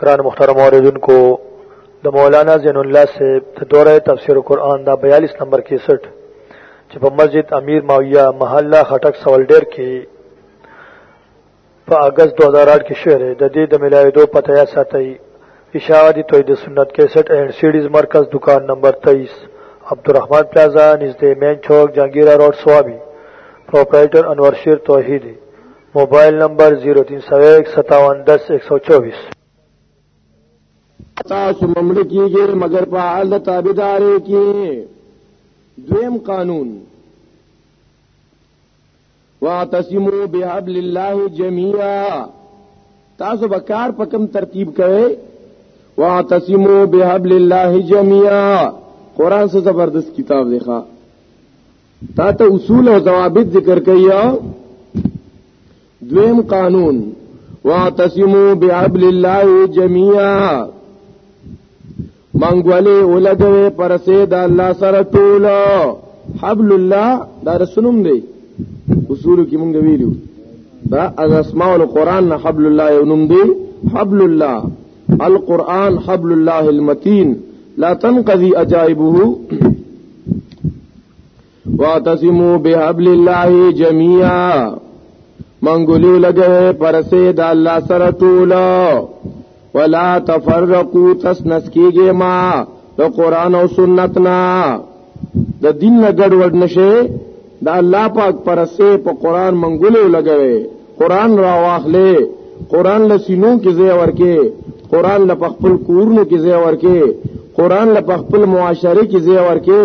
قرآن مختار موردن کو د مولانا زین الله سے دوره تفسیر قرآن دا 42 نمبر 61 چې په مسجد امیر ماویہ محله خټک سوالډر کې په اگست 2008 کې شعر د دې د ملاویدو پته یا ساتي اشاعه دي توحید سنت 61 اینڈ سیډیز مرکز دکان نمبر 23 عبدالرحمن پلازا نږدې مین چوک جهانگیرا روډ سوابي پرپرایټر انور شیر توحیدی موبایل نمبر 03015710124 تاسو مملک کیږي مگر په حال تابعداري کې دویم قانون واعتصموا بحبل الله جميعا تاسو به کار په کوم ترتیب کوي واعتصموا بحبل الله جميعا قران سره زبردست کتاب دی ښا تا ته اصول او ضوابط ذکر کړي دویم قانون واعتصموا بعبل الله جميعا منګولې ولګوي پر سید الله سره ټول حبل الله دا رسولم دی اصول کې مونږ ویلو دا از اسماء القرآن نه حبل الله یو نوم دی حبل الله القرآن حبل الله المتين لا تنقضي أجائبه واعتصموا بحبل الله جميعا منګولې لګې پرسه د الله سره ټول ولا تفرقوا تسنس کیږي ما د قران او سنت نه د دین نه ګډوډ نشي د الله پاک پرسه په قران منګولې لګوي قران را واخلې قران له سینو کې ځای ورکې قران له خپل کورونو کې ځای ورکې قران له خپل معاشره کې ځای ورکې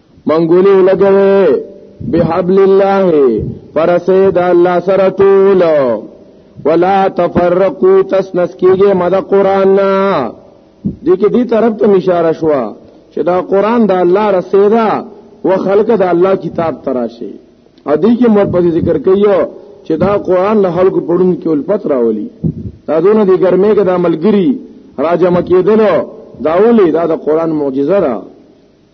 منګولې ولګوي بحبل الله فرسید الله سره ټول ولا تفرقوا تسنس کیږي مد قران نه دې کې دې طرف ته اشاره شو چې دا قران د الله رسیدا و خلق د الله کتاب تراشي ا دې کې مرپدي ذکر کایو چې دا قران له خلق پړون کې الفت راولي دا دونه دې ګرمه کې د عملګری راجم کېدلو داولی دا د قران معجزه ده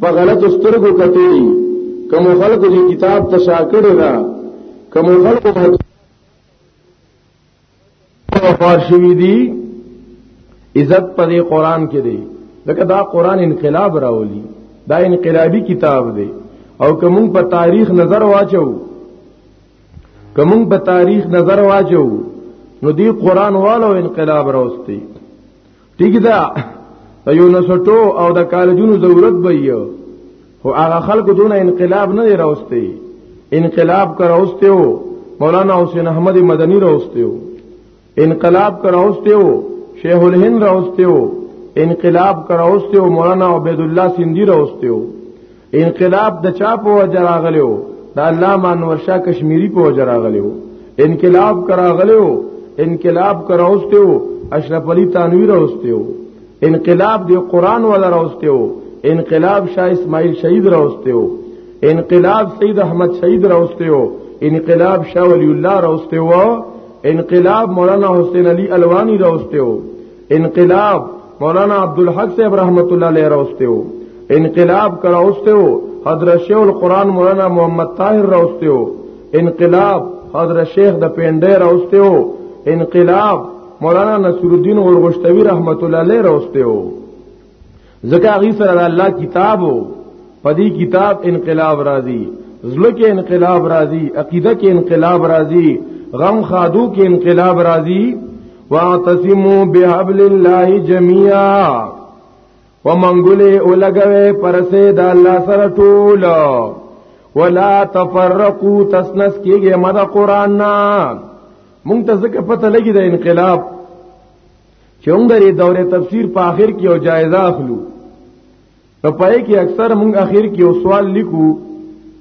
په غلط سترګو کتي کوم خلکو دې کتاب ته شاکړه دا کوم خلکو باندې وفات شوی دی عزت په دې قران کې دی لکه دا قران انقلاب راولي دا انقلابي کتاب دی او کوم په تاریخ نظر واچو کوم په تاریخ نظر واچو نو دی قران والو انقلاب راوستي ټیک ده د یونیورسټو او د کالجونو ضرورت به یو خو هغه خلکو دون انقلاب نه راوستي انقلاب کراوستي وو مولانا حسین احمد مدنی راوستي وو انقلاب کراوستي وو شیخ الهند راوستي وو انقلاب کراوستي وو مولانا عبید الله سیندی راوستي وو انقلاب د چا په وجه راغلیو د علامه انور شاه کشمیری په وجه راغلیو انقلاب کراغلیو انقلاب کراوستیو اشرف علی تنویر اوستیو انقلاب دی قران ولا راوستیو انقلاب شاه اسماعیل شهید راوستیو انقلاب سید احمد شهید راوستیو انقلاب شاه ولی الله راوستیو انقلاب مولانا حسین علی الوانی راوستیو انقلاب مولانا عبدالحق صاحب رحمت الله علیه راوسته وو انقلاب کړه اوسته وو حضرت شیخ القرآن مولانا محمد طاهر راوسته وو انقلاب حضرت شیخ د پینډه راوسته وو انقلاب مولانا نصر الدین اورغشتوی رحمت الله علیه راوسته وو ځکه هغه سره الله کتاب وو په دې کتاب انقلاب راځي زړه کې انقلاب راځي عقیده کې انقلاب راځي غم خادو کې انقلاب راځي واعتصموا بحبل الله جميعا ومنګله اولګوي پرسه د الله سره ټول ولا تفرقوا تسنس کېږي مده قران نه مونږ ته ځکه پته لګي د انقلاب چونګه دې دوره تفسیر په آخر کې او جایزه اخلو په پای کې اکثر موږ آخر کې او سوال لیکو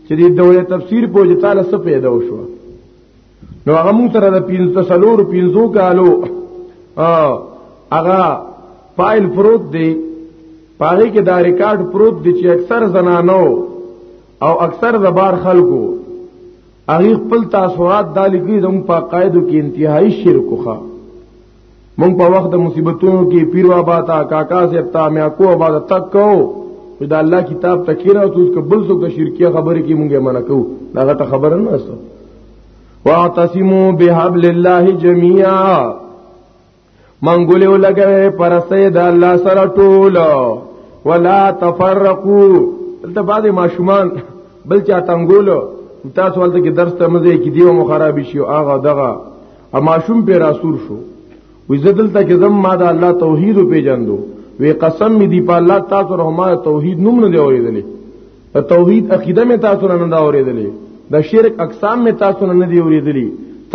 چې دې دوره تفسیر په جتاله څه پیدا وشو نو هغه موږ سره د 15 15 کالو هغه فایل پروت دی پاره کې دا ریکارډ پروت دی چې اکثر زنانو او اکثر زبار خلکو هغه خپل تاثرات دالګي زموږ په قاعده کې انتهایی شرک خواه مونږ په وخت د مصیبتونو کې پیر بابا تا کاکا صاحب تا میا کو بابا تک کو چې دا الله کتاب تکیره او تاسو قبول سو د شرکیه خبرې کې مونږه منع کو دا غته خبره نه اسو واعتصموا بحبل الله جميعا منګولې ولګوي پرسته د الله سره ټول ولا تفرقوا دلته بعد ماشومان بل چا تنګولو تاسو ولته کې درس ته مزه کې دیو مخرب شي او هغه دغه اماشوم په راسور شو وی زدل ته کې زم ما د الله توحید په جندو وی قسم می دی په الله تاسو رحمه توحید نوم نه دی اوریدلې د توحید عقیده می تاسو نه نه اوریدلې د شرک اقسام می تاسو نه نه دی اوریدلې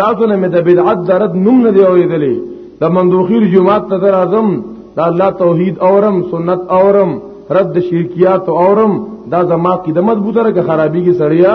تاسو نه می د بدعت درد نوم نه دی اوریدلې د مندوخیر جمعات ته در اعظم دا الله توحید اورم سنت اورم رد شرکیات اورم دا زما کی د مضبوطه رکه خرابی کی سړیا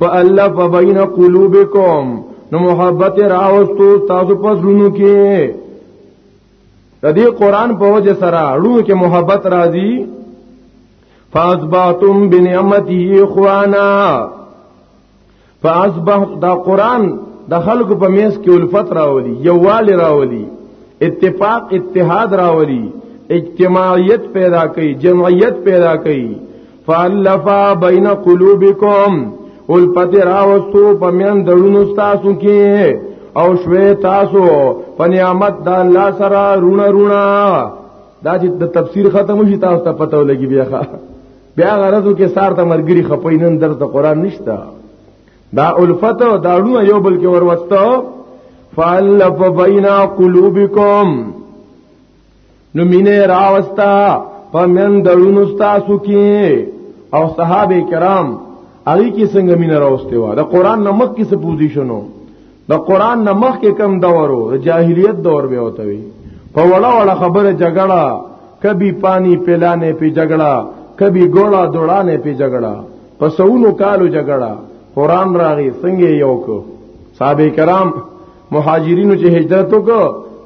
فالف بین قلوبکم نو محبت راوستو تاسو پس لونو کې د دې قران په وجه سره لونو کې محبت راځي فاصبحتم بنعمته اخوانا فاصبح دا قران د خلکو په میس کې الفت راولي یووال راولي اتفاق اتحاد راولي اجتماعیت پیدا کوي جمعیت پیدا کوي فالفا بین قلوبکم ول پتی راوستو په میان دړونو تاسو کې او شوي تاسو په نعمت د الله سره رونه رونه دا چې د تفسیر ختم شي تاسو ته پته ولګي بیا بیا غرضو کې سار ته مرګري خپې نن در ته قران نشتا دا الفت او دا ړونه یو بل کې وروسته فالف بین قلوبکم نو مینه راوستا په من دړونو تاسو کې او صحابه کرام هغه کې څنګه مینه راوستي و د قران نمک کې څه پوزیشنو د قران نمک کې کم دورو د جاهلیت دور به وته وي په وړه وړه خبره جګړه کبي پانی پلانې په جګړه کبي ګوړه دوړانې په جګړه په سونو کالو جګړه قران راغي څنګه یو کو صحابه کرام مهاجرینو چې هجرت وکړ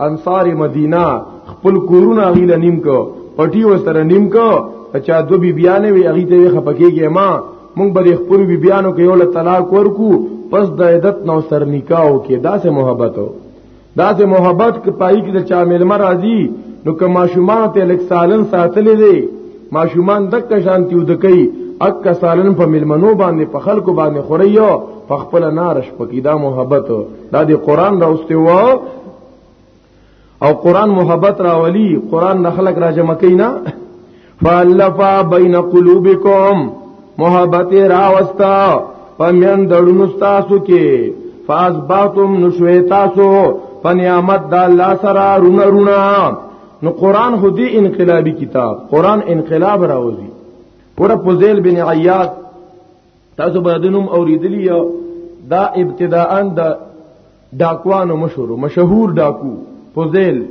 انصار مدینه خپل کورونه غیله نیم کو پټي وسره نیم کو اچا دو بی بیانې وی اغي ته خپکیږي ما مونږ به خپل بی بیانو کې یو طلاق ورکو پس د عدت نو سر نکاو کې داسې محبت او داسې محبت کې پای کې د چا ملما راضي نو کما شومان ته لک سالن ساتلې دي ماشومان دک شانتی ودکې اک سالن په ملمنو باندې په خلکو باندې خوريو په خپل نارش پکې دا محبت دا دی قران راوستي و او قران محبت راولي قران د خلک راجمع کینا فالفا بین قلوبکم محبت راوستا پمن دړونو تاسو کې فاز باتم نشوي تاسو پنیامت د الله سره رونه رونه نو قران خو دی انقلابی کتاب قران انقلاب راوځي پر فضیل بن عیاد تاسو به دنوم اوریدلی دا ابتداءا د دا ډاکوانو مشهور مشهور ډاکو فضیل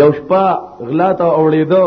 یو شپه غلا ته اوړېدو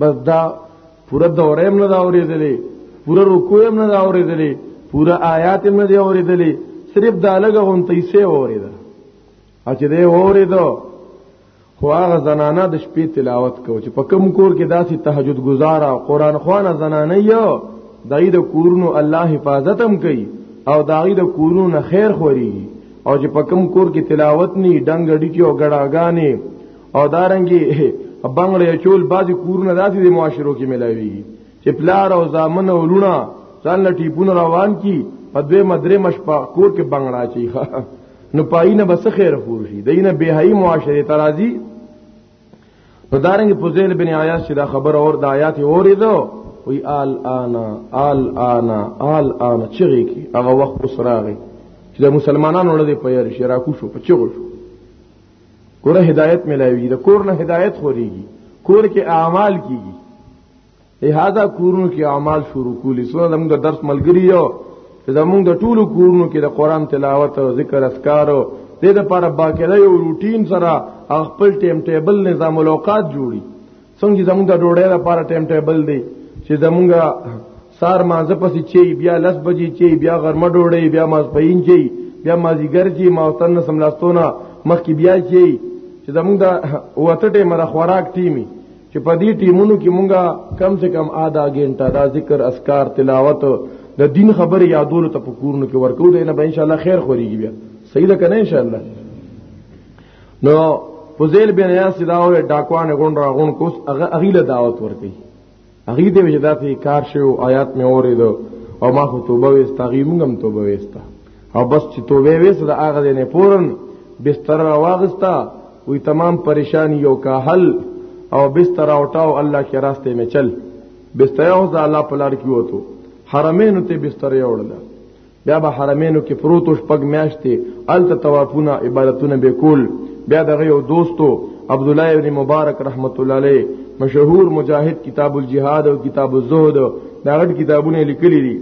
بس دا پوره دوره هم نه دا اوریدلې پوره رکوع هم نه دا اوریدلې پوره آیات هم نه دا اوریدلې صرف دا لګه غون تیسه اوریدل اچې دې اوریدو خو هغه زنانه د شپې تلاوت کو چې په کوم کور کې داسې تهجد گزاره او قران خوانه زنانه یو دای د کورونو الله حفاظت هم کوي او دای د کورونو خیر خوري او چې په کوم کور کې تلاوت نه ډنګ ډیچو غړاګانې او دارنګي بنگړې چول بازي کورونه داسې د معاشرو کې ملاويږي چې پلار او زامن او لونه ځان لټي پون روان کی په دوی مدرې مش په کور کې بنگړا چی نو پاینه بس خیر فور شي دینه بهایي معاشره ترازی نو دارنګ فضیل بن عیاض چې دا خبر اور د آیات اوریدو وی آل آنا آل آنا آل آنا چغی کی هغه وخت سراغی چې د مسلمانانو لدی په یار شراکو شو په چغو شو ګوره هدایت ملاوي د کور نه هدایت خوريږي کور کې اعمال کیږي لہذا کورونو کې اعمال شروع کولی سو زموږ د درس ملګری یو چې زموږ د ټولو کورونو کې د قران تلاوت او ذکر اذکار او د لپاره باقاعده یو روټین سره خپل ټیم ټیبل نظام الاوقات جوړي څنګه زموږ د ډوډۍ لپاره ټایم ټیبل دی چې زموږ سار مازه پسې چي بیا لس بجې چي بیا غرمه ډوډۍ بیا ماسپین چي بیا مازیګر چي ماوتن سملاستونه مخکې بیا چي چې زموږ د وته ټیم را خوراک ټیمی چې په دې ټیمونو کې مونږه کم سے کم آدھا غنټه دا ذکر اسکار تلاوت د دین خبر یادولو ته پکورنو کې ورکو دینه به ان شاء الله خیر خوريږي بیا صحیح ده کنه ان شاء الله نو فضیل بن عیاض دا وې ډاکوان غون را غون کوس هغه اغیله دعوت ورکړي هغه دې وجداتي کار شو آیات مې اورید او ما خو توبه وستا غیمږم توبه وستا او بس چې توبه وستا دا هغه دې نه پورن بستر را واغستا وی تمام پریشانیو کا حل او بستر اوټاو الله کې راسته مې چل بستر او ځا الله پلار کیو تو حرمین ته بستر یوړل بیا به حرمینو کې پروتو شپږ میاشتې الته طوافونه عبادتونه به کول بیا دغه یو دوستو عبد الله ابن مبارک رحمت الله علیه مشهور مجاهد کتاب الجهاد او کتاب الزهد دا غټ کتابونه لیکلي دي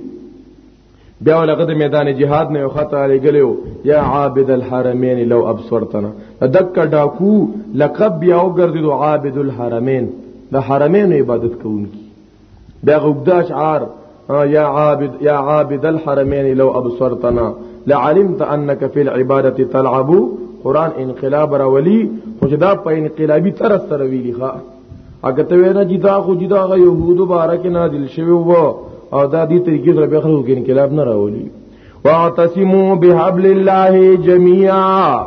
بیا ولغه د میدان جهاد نه خطر علی غلیو یا عابد الحرمین لو ابصرتنا دک ډاکو لقب بیا وګرځیدو عابد الحرمین د حرمین عبادت کوونکی بیا غوګدا شعار یا عابد یا عابد الحرمین لو ابصرتنا لعلمت انك في العباده تلعب قران انقلاب راولي خو دا په انقلابي تر سره ویلی ښا اګه ته وینا چې دا خو جدا غ يهود مبارک نازل شوی وو او دا دې طریقې سره به خلکو کې انقلاب نه راولي واعتصموا بحبل الله جميعا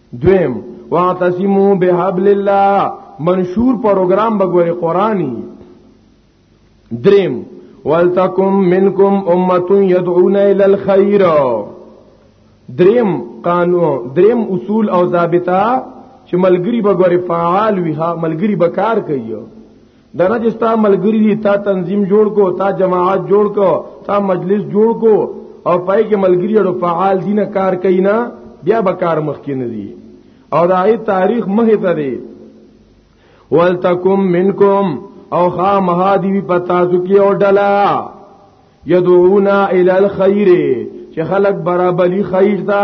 دویم واعتصمو بحبل الله منشور پروګرام بګوري قرآني دریم ولتکم منکم امه يدعون الى الخير دریم قانون دریم اصول او ضابطه چې ملګری بګوري فعال وي ها ملګری بکار کوي دا نه چې ستا ملګری دي تا تنظیم جوړ کو تا جماعت جوړ کو تا مجلس جوړ کو او پای کې ملګری اړو فعال دي نه کار کوي نه بیا به کار مخ کې نه دي او دا ای تاریخ مه ته دی ولتکم منکم او خا مها دی په تاسو کې او ډلا یدعونا الی الخير چې خلق برابرلی خیر ته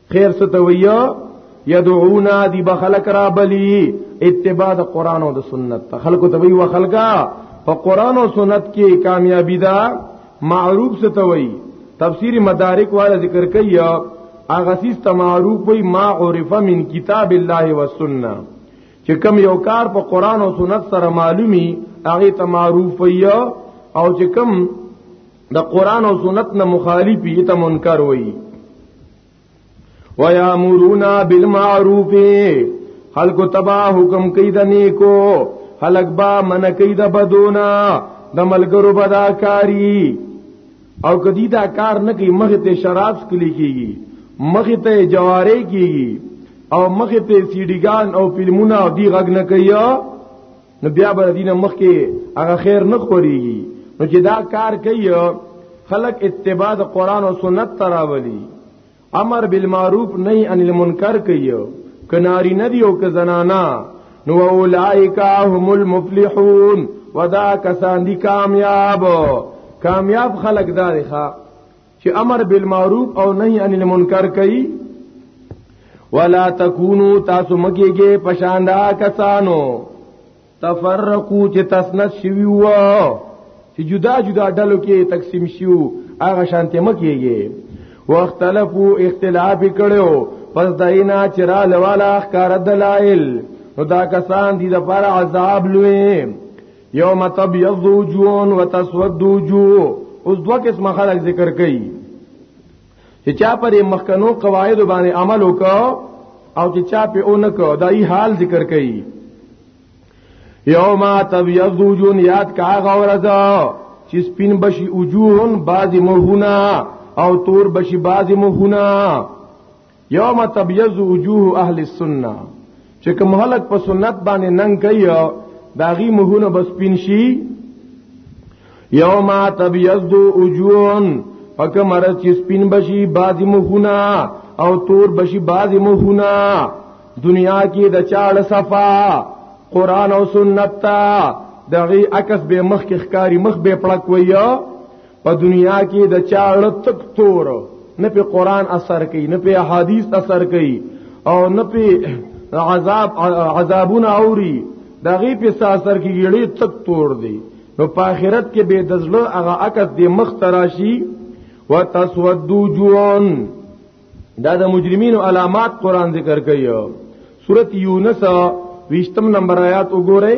خیر څه ته ویا یدعونا دی بخلق را بلی اتباع د قران او د سنت ته خلکو ته وی وخلقا په قران او سنت کې کامیابی دا معروف څه ته وی تفسیر مدارک والا ذکر کوي هغه سیس ته معروف وی ما عرف من کتاب الله والسنه چې کم یو کار په قران او سنت سره معلومی هغه ته معروف وی او چې کم د قران او سنت نه مخالفي ته منکر وای ويامرون بالمعروف خلق تبا حکم کوي د نیکو خلق با من کوي د بدونا د ملګرو بداکاری او کدی دا کار نه کوي مخ ته شراب سکلی کیږي مخ ته جواره کیږي او مخ ته سیډیګان او فلمونه او دی غږ نه کوي نو بیا به دینه مخ کې هغه خیر نه خوريږي نو چې دا کار کوي خلق اتباع د قران او سنت تراولي امر بالمعروف نهي عن المنکر کوي کناری نه دی او که زنانا نو اولائک هم المفلحون ودا کسان دي کامیاب کامیاب خلق داري ښا چې امر بالمعروف او نهي عن المنکر کوي ولا تکونو تاسو مکیږي پشاندا کسانو تفرقو چې تسنس شوی و چې جدا جدا ډلو کې تقسیم شیو هغه شانته مکیږي واختلفو اختلاف کړو پس داینا چې را لواله اخکار دلائل نو دا کسان دي د پر عذاب لوي یوم تبیض وجوه وتسود وجوه اوس دوه قسمه خلک ذکر کړي چې چا پر مخکنو قواعد باندې عمل وکاو او چې چا په اون کو دای حال ذکر کړي یوم تبیض وجوه یاد کا غورزا چې سپین بشي وجوهن بعضی مهونه او تور بشي بعضی مهونه یوم تبیض وجوه اهل السنه چې کوم خلک په سنت باندې ننګ کوي داغي مهونه بس پین شي یوم تبیض وجوهن پک مرز چې سپین بشي بازي مهونه او تور بشي بازي مهونه دنیا کې د چاړه صفا قران او سنت تا دغه عکس به مخ کې ښکاری مخ به پړک ویا په دنیا کې د چا لتک تور نه په قران اثر کوي نه په احادیث اثر کوي او نه په عذاب عذابونه اوري دغه په اثر کې یړي تک تور دی نو په آخرت کې به دزله هغه عکس د مخ تراشی وتسودو جون دا د مجرمینو علامات قران ذکر کوي سورۃ یونس 20 نمبر آیات وګورئ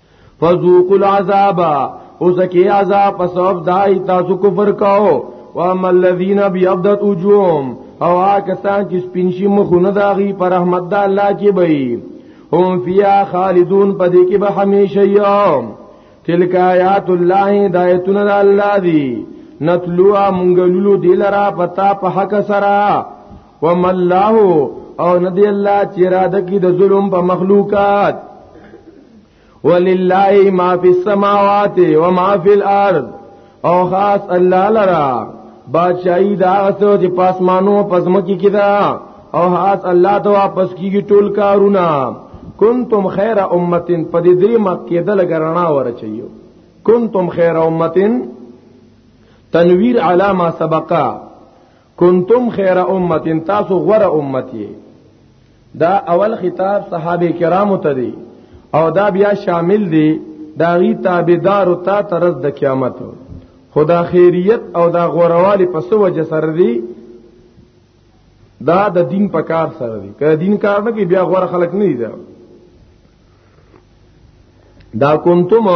فذوقوا العذاب او زکی عذاب په سبب دای تاسو کفر کاو و اما الذين بيضت وجوههم او کسان چې سپینشي مخونه داغي پر رحمت د الله کې بي هم فيها خالدون پدې کې به هميشه يوم تلک آیات الله دایتنا الله دی نتلوا منګلولو دلرا پتا په حق سره وم الله او ندی الله چې اراده کی د ظلم په مخلوقات ولله ما فی السماوات و ما فی الارض او خاص الله لرا بادشاہی دا اسو چې پاسمانو پزمکی کدا او خاص الله ته واپس کیږي ټول کارونه کنتم خیر امتن پدې درې مکه د لګرنا ور چيو کنتم خیر امتن تنویر علی ما سبقا کنتم خیر امت تاسو غره امت یې دا اول خطاب صحابه کرامو ته دی او دا بیا شامل دی دا غی تابعدار او تا ترز د قیامت خدا خیریت او دا غوروالی په سو وجه سره دی دا د دین په کار سره دی که دین کار نه کې بیا غوړ خلک نه دی دا دا کنتم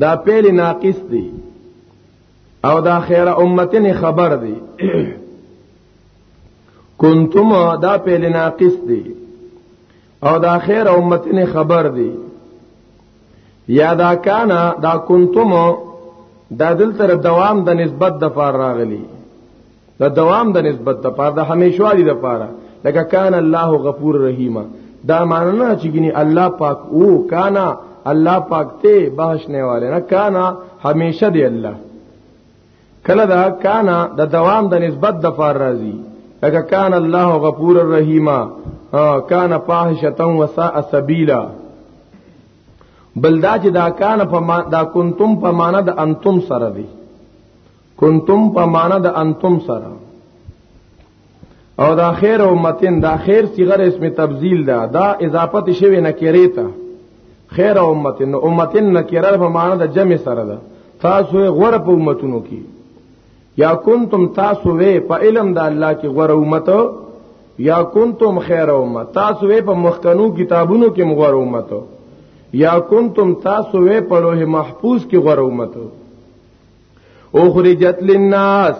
دا پیل ناقص دی او دا خیر امتن خبر دی کنتم دا پیل ناقص دی او دا خیر امتن خبر دی یا دا کانا دا کنتم دا دل تر دوام د نسبت د فار راغلی دا دوام د نسبت د پاره د همیشوالي د پاره لکه کان الله غفور رحیم دا معنی نه چې ګني الله پاک او کانا الله پاک ته بخشنے والے نه کانا همیشه دی الله کله دا کانا د دوام د نسبت د پاره راځي لکه کان الله غفور رحیم کان فاحشه و ساء سبیلا بلدا چې دا کان په دا کنتم په معنا د انتم سره دی کنتم په معنا د انتم سره او دا خیر او متن دا خیر صغیر اسم تبذیل دا دا اضافت شوی نکره ته خیر او متن او متن نکره په معنا د جمع سره ده تاسو غره په امتونو کې یا کنتم تاسو وې په علم د الله کې غره امت یا کنتم خیر امت تاسو وې په مخکنو کتابونو کې مغره امت یا کنتم تاسو وې په لوح محفوظ کې غره امت اخرجت للناس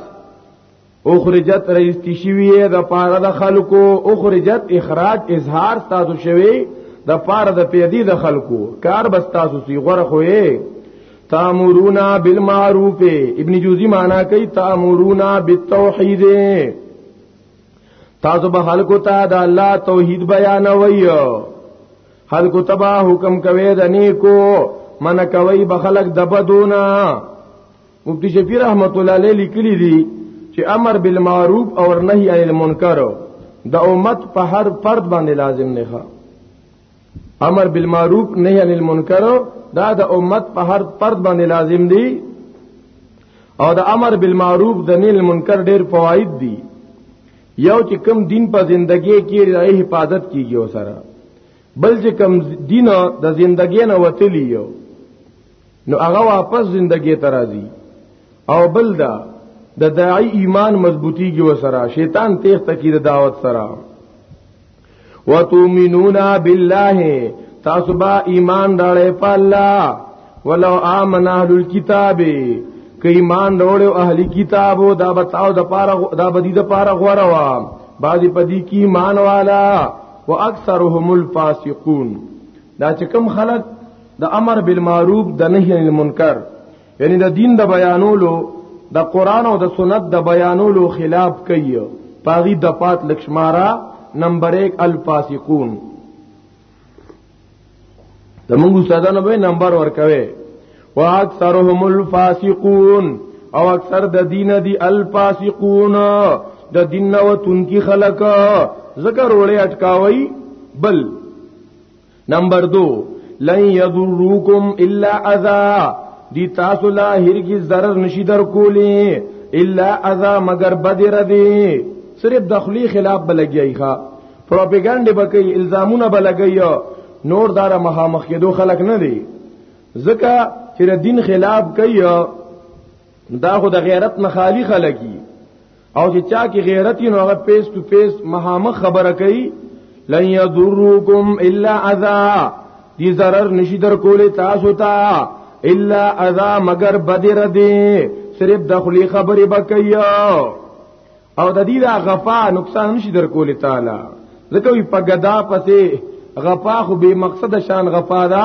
اخرجت رئیستی شوی د پاره د خلکو اخرجت اخراج اظهار تاسو شوی د پاره د پیدي د خلکو کار بس تاسو سی غره خوې تامرونا بالمعروف ابن جوزی معنا کوي تامرونا بالتوحید تاسو به خلکو ته د الله توحید بیانوي خلق تبا حکم کوي د نیکو من کوي بخلق دبدونا مفتی شفیع رحمت الله علیه لیکلی دی چې امر بالمعروف او نهی عن المنکر د امت په هر فرد باندې لازم نه ښه امر بالمعروف نهی عن المنکر دا د امت په هر فرد باندې لازم دی او د امر بالمعروف د نهی المنکر ډیر فواید دي یو چې کم دین په زندګۍ کې د حفاظت کیږي او سره بل چې کم دین د زندګۍ نه وتلی یو نو هغه واپس زندګۍ ته راځي او بل دا د داعی ایمان مضبوطیږي و سره شیطان تیخ تکید دعوت سره وتؤمنون بالله تاسو با ایمان راړې په الله ولو امن اهل الكتاب که ایمان راړې اهل کتابو دا بتاو د پاره دا بدی د پاره غوړه وا بعضی پدی کی ایمان والا واکثرهم الفاسقون دا چې کم خلک د امر بالمعروف د نهی عن المنکر یعنی د دین د بیانولو د قران او د سنت د بیانولو خلاف کوي پاغي د پات لکشمارا نمبر 1 الفاسقون د موږ استادانو به نمبر ورکوي واکثرهم الفاسقون او اکثر د دین دی الفاسقون د دین نو تونکی خلق ذکر وړي اٹکاوي بل نمبر 2 لن یضروکم الا اذا دی تاسو لا هرگز ضرر نشي در کولی الا اذا مگر بدر دی صرف دخلی خلاف بلګیای ښا پروپاګاندا به کوي الزامونه بلګیو نور دار مخامخ کېدو خلک نه دی ځکه چې دین خلاف کوي دا خو د غیرت نه خالی خلک او چې چا کې غیرت نو هغه پیس ټو پیس مهامه خبره کوي لن یضرکم الا اذا دي zarar نشي در کولې تاسو ته الا اذا مگر بدر دي صرف دخلي خبرې بکیا او د دې دا غفا نقصان نشي در کولې تعالی ځکه په غدا پسې غفا خو به مقصد شان غفا ده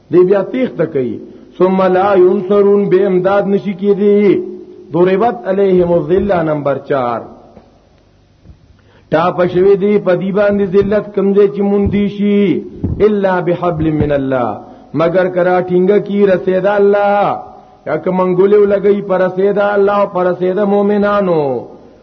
دی بیا تیخ تکي ثم لا ينصرون به امداد نشي کیدی ضربت عليهم الذله نمبر 4 ټاپ شوی دی په دی باندې ذلت کمزې چې مونږ دی شي الا بحبل من الله مگر کرا ټینګه کی رسید الله یک منګولې لګی پر رسید الله پر رسید مؤمنانو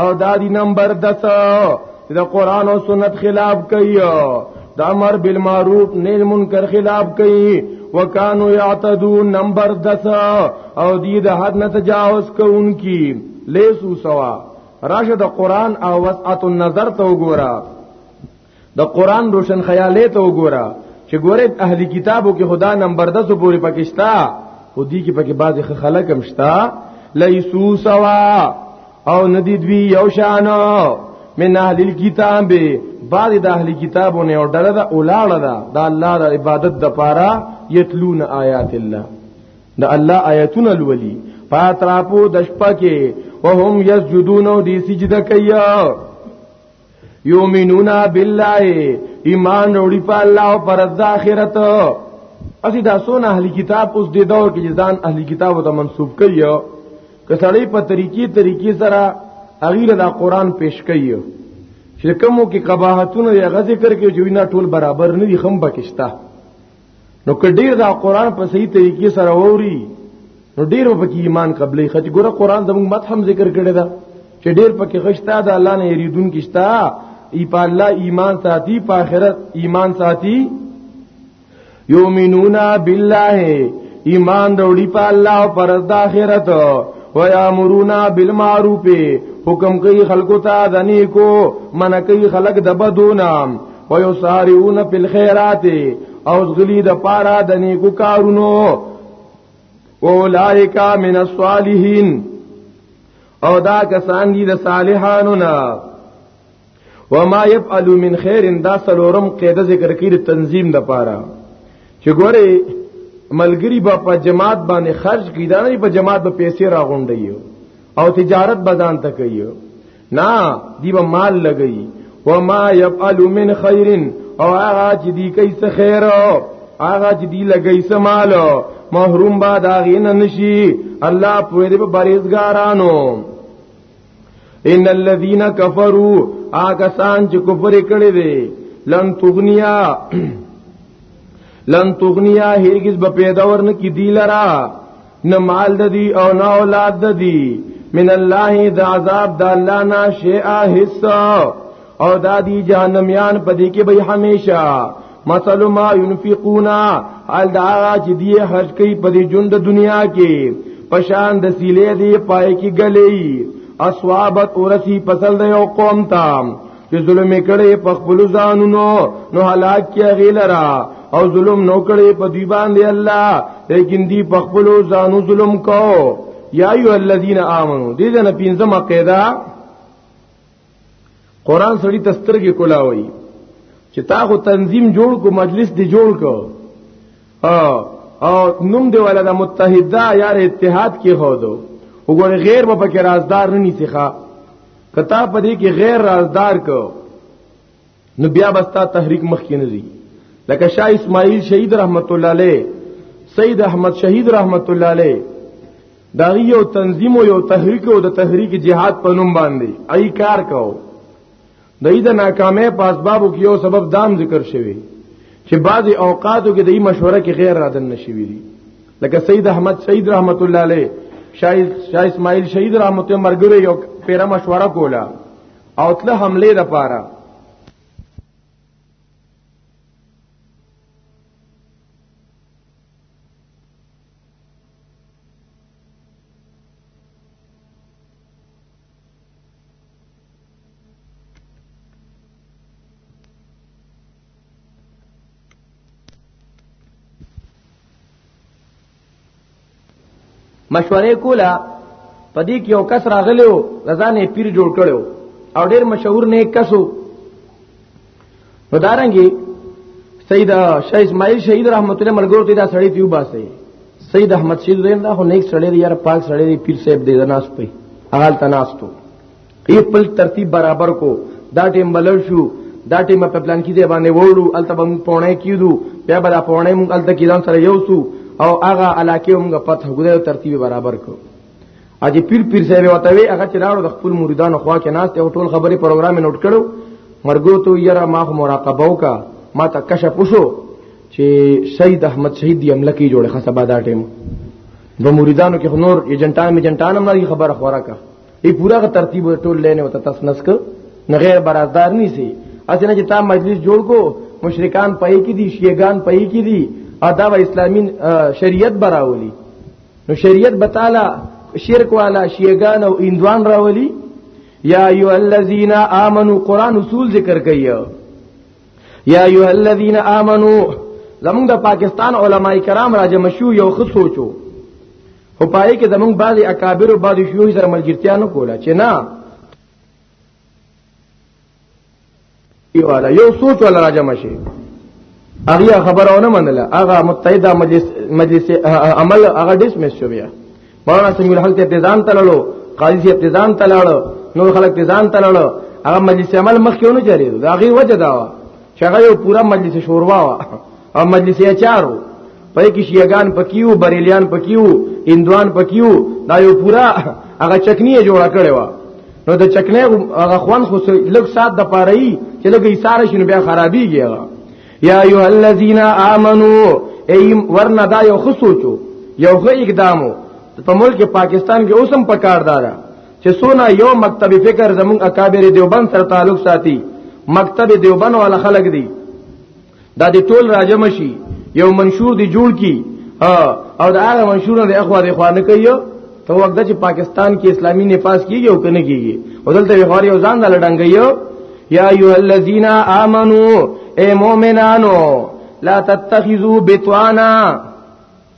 او دا دی نمبر 10 د قران او سنت خلاف کوي د امر بالمعروف نهي منکر خلاف کوي وکانو یعتدون نمبر 10 او دی د حد نه تجاوز کوونکی لیسو سوا راشه د قران او وسعت النظر ته وګوره د قران روشن خیالې ته وګوره چې ګوره اهلی کتابو کې خدا نمبر 10 پورې پکشتا خو دې کې پکې بعضی خلک هم شتا لیسو سوا او ندی دوی یو شانو من اهل الكتاب بعض د اهل کتابونه او ډله ده اولاړه ده د الله د عبادت د پاره یتلون آیات الله د الله آیتونه لولي پاتراپو د شپه کې وهم یسجدون او دی سجده کوي یومنونا بالله ایمان وروړي په الله او پر د اخرت اسی دا سونه اهلی کتاب اوس د دور کې ځان اهلی کتاب ته منسوب کړي کسړی په طریقې طریقې سره اغیر دا قران پیش کړي چې کومو کې قباحتونه یا غزه کر کې جوړینا ټول برابر نه دي خم پکشتا نو کډیر دا قران په صحیح طریقې سره ووري نو ډیر په کې ایمان قبلې خچ ګوره قران زموږ متهم ذکر کړی دا چې ډیر په کې غشتا دا الله نه یریدون کیشتا ای په الله ایمان ساتي په آخرت ایمان ساتي یومنون بالله ایمان دوړي په الله او پر د آخرت و یامرونا بالمعروف حکم کوي خلکو ته د نیکو من کوي خلک د بدو نام ويسارعون في الخيرات او غلی د پارا د نیکو کارونو اولائک من الصالحین او دا کسان دي د صالحانو نه وما يفعل من خير دا سلورم قاعده ذکر کړي د تنظیم د پاره چې ګوره ملګری با په جماعت باندې خرج کیدانه په جماعت به پیسې راغونډي او تجارت بدان تکي نه دی به مال لګي وما يفعل من خير او هغه چې دی کوي څه خیر هغه چې دی لګي څه مال محروم با دا غین نشي الله په دې په بریزګارانو ان الذين كفروا آګسان چې کفر کړي دي لن تغنیا لن تغنیا هرگز به پیدا ورن کی دی لرا نه مال د دی او نه اولاد د دی من الله د عذاب د الله نه شیئا حصہ او دا دی جهنميان پدې کې به همیشه مثل ما ينفقون حال دا چې دی خرج کوي پدې ژوند دنیا کې پشان د سیلې دی پای کې غلې اسوابت اورسی فصل د یو قوم تام چې ظلم کړي په خپل ځانونو نو هلاک کیا غیلرا او ظلم نو کړي په دی باندې الله لیکن دی په خپل ځانو ظلم کو یا ایو الذین آمنو دې جن پینځمه قاعده قران سړی تسترګې کولاوي چې تا خو تنظیم جوړ کو مجلس دی جوړ کو او نوم دی ولا د متحده یار اتحاد کې هو دو وګوره غیر به پکې رازدار نه نیسي ښا کتا په دې کې غیر رازدار کو نو بیا بستا تحریک مخ کې نه دی لکه شاه اسماعیل شهید رحمت الله علیه سید احمد شهید رحمت الله علیه دا یو تنظیم او یو تحریک او د تحریک جهاد په نوم باندې ای کار کو د دې ناکامه په اسبابو کې یو سبب دام ذکر شوی چې بعضی اوقاتو کې د مشوره کې غیر رادن نشوي دي لکه سید احمد شهید رحمت الله علیه شاید شاه اسماعیل شهید رحمت الله مرګره یو پیره مشوره کوله او تل حمله د پاره مشورې کوله پدې کې یو کس راغلو غزا نه پیر جوړ کړو او ډیر مشهور نه کسو نو دارنګي سید شاه اسماعیل شهید رحمت الله ملګرو ته دا سړی دیو باسي سید احمد شیخ زین دا خو نیک سړی دی یار پاک سړی دی پیر صاحب دی ناس پي حال تناستو ای خپل ترتیب برابر کو دا ټیم بلل شو دا ټیم په پلان کې دی باندې وړو الته به موږ پونه کیدو بیا به دا پونه موږ الته کیدان سره یو سو او هغه علاقه موږ پته غوډه ترتیب برابر کو اجي پیر پیر صاحب وتوي هغه چې لاړو د خپل مریدانو خوا کې ناس ته ټول خبري پروګرام نوٹ کړو مرګو ته یرا ما خو مراقبه وکا ما ته کشف وشو چې سید احمد شهید دی عمل کې جوړه خاصه بعد ټیم دو مریدانو کې نور ایجنټان میجنټان هم نه خبره خورا کا ای پورا غ ترتیب ټول لینه وته تاسو نسک نه غیر برازدار نه سي اسنه چې تا مجلس جوړ کو مشرکان پای کې دي شیعاګان پای کې دي ادا و اسلامي شریعت براولي نو شریعت بتاله شرک والا شیعاګان او اندوان راولي یا ایو الذین آمنو قران اصول ذکر کوي یا ایو الذین آمنو زموږ د پاکستان علما کرام راجه مشو یو خصوصو خو پای کې زمونږ بعضی اکابر او بعضی شيوخ سره ملګرتیا نه کوله چې نه یواله یو سوچ ولا راجم شي هغه خبرونه منله هغه متحده مجلس مجلس عمل هغه ډیسمس شو بیا مولانا سمیر الحق ته ځان تللو قاضي ته ځان تللو نور خلک ته ځان تللو هغه مجلس عمل مخکې ونه چریدو دا غي وجه دا چې هغه یو پورا مجلس شوروا وا او مجلس یې چارو پای کې شیعاګان پکیو بریلیان پکیو هندوان پکیو دا یو پورا هغه چکنی جوړه کړې و نو د چکنه هغه خوان خو لږ سات د پاره یي چې لږ یې ساره شنو بیا خرابيږي هغه یا ایه الذین آمنو ایم ورنه دا یو خصوصو یو غو اقدامو په ملک پاکستان کې اوسم پکاردار چې سونه یو مکتب فکر زمون اکابر دیوبند سره تعلق ساتي مکتب دیوبند والا خلق دي دا دې ټول راجم شي یو منشور دی جوړ کی او دا هغه منشور دی اخوا دی خوانه کوي ته وخت چې پاکستان کې اسلامي نفاذ کیږي او کنه کیږي او دلته بخاری او ځان دل ډنګیو یا ایو الذین آمنو اے مومنانو لا تتخذوا بتوانا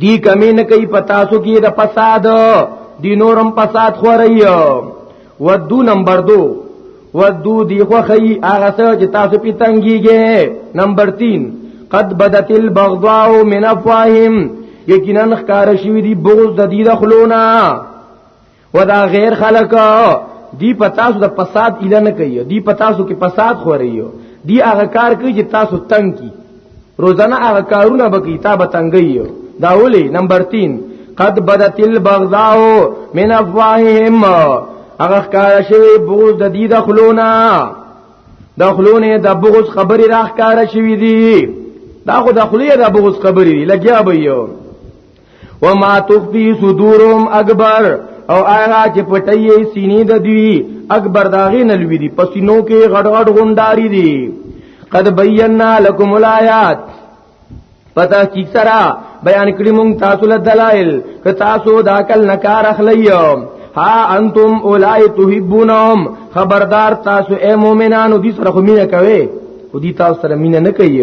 دی کمی نه کوي پتا سو کې د فساد دی نورم فساد خوري ودو نمبر 2 ودو دی خو خي هغه څه چې تاسو په تنګيږي نمبر 3 قد بدت البغضاء من افواههم یقینا خکار شوی دی بغض د دې د خلونا ودا غیر خلق دی پتاسو د فساد اله نه کوي دی پتاسو کې فساد خوري دی هغه کار کوي چې تاسو تنگ کی روزانه هغه کارونه به کتابه تنگي دا ولي نمبر 3 قد بدت البغضاء من افواههم هغه کار شوی بغض د دې د خلونا د خلونه د بغض خبري راخ کار شوی دی دا خو د خلیه د بغض خبري لګیا به یو وما تخفي صدورهم اکبر او هغه چې پټي سینې د دوی اکبر داغې نلوي دي پسینو کې غټ غټ غونډاري دي قد بینا لكم الایات پتا کی سرا بیان کړی مونږ تاسو له دلایل ک تاسو دا کل نکار اخلیو ها انتم اولای تحبونهم خبردار تاسو اے مومنانو دې سره مینه کوي او دې تاسو سره مینه نه کوي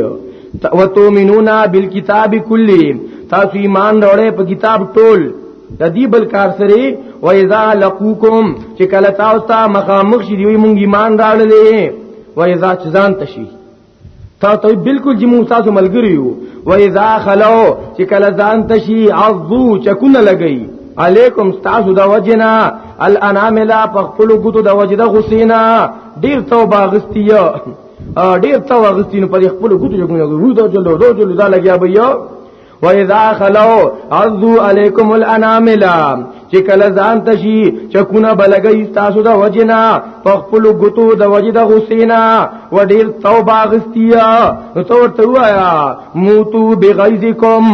وتؤمنون بالکتاب کله تاسو ایمان راوړې په کتاب ټول د دې بل کار سره و اذا لقوکم چې کله تاسو ته مخامخ شې دی مونږ ایمان راړلې و اذا چزان تشي تاسو ته بالکل چې مونږ تاسو ملګری یو و اذا خلو چې کله ځان تشي عضو چکونه لګي علیکم تاسو د وجنا الاناملا په خپل ګوتو د وجده غسینا ډیر توبه غستیه ډیر تا وغستینو په خپل ګوتو یو یو رو دا جلو دو جلو دا لګیا بیا و اذا خلو عذو علیکم الانامل چې کله ځان تشي چکونه بلګي تاسو د وجنا په خپل ګوتو د وجد حسینا و ډیر توبه غستیا تو ورته وایا موتو بغیظکم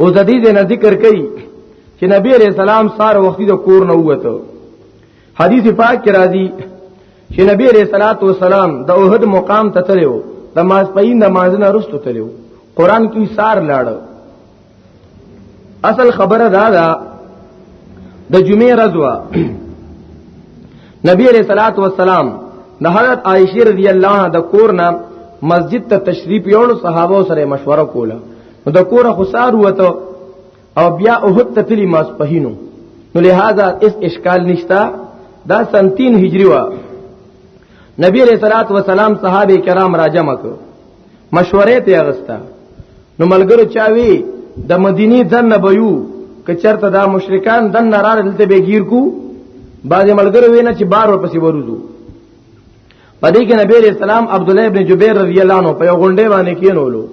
او د دې نه ذکر کوي چې نبی عليه السلام سار وختي د کور نه وته حدیث پاک کې راځي چې نبی عليه الصلاه والسلام د اوحد مقام ته تلو د ماز پاین د مازنه رستو تلو قران کې سار لاړ اصل خبره دا ده د جمعې ورځ وا نبی عليه الصلاه والسلام د حضرت عائشه رضی الله عنها د کور نه مسجد ته تشریف یوړ صحابه سره مشوره کوله نو د کوره خسار وته او بیا اوهد ته تلی ماس پهینو نو لہذا اس اشکال نشتا دا سن 3 هجری وا نبی علیہ الصلوۃ والسلام صحابه کرام راجمع کو مشورې ته اغستا نو ملګرو چاوي د مدینی دن بيو که چرته دا مشرکان دن نارار دلته به گیر کو بعضی ملګرو وینه چې بار ورپسې ورودو په دې کې نبی علیہ السلام عبد الله ابن جبیر رضی الله عنه په یو غونډه باندې کېنولو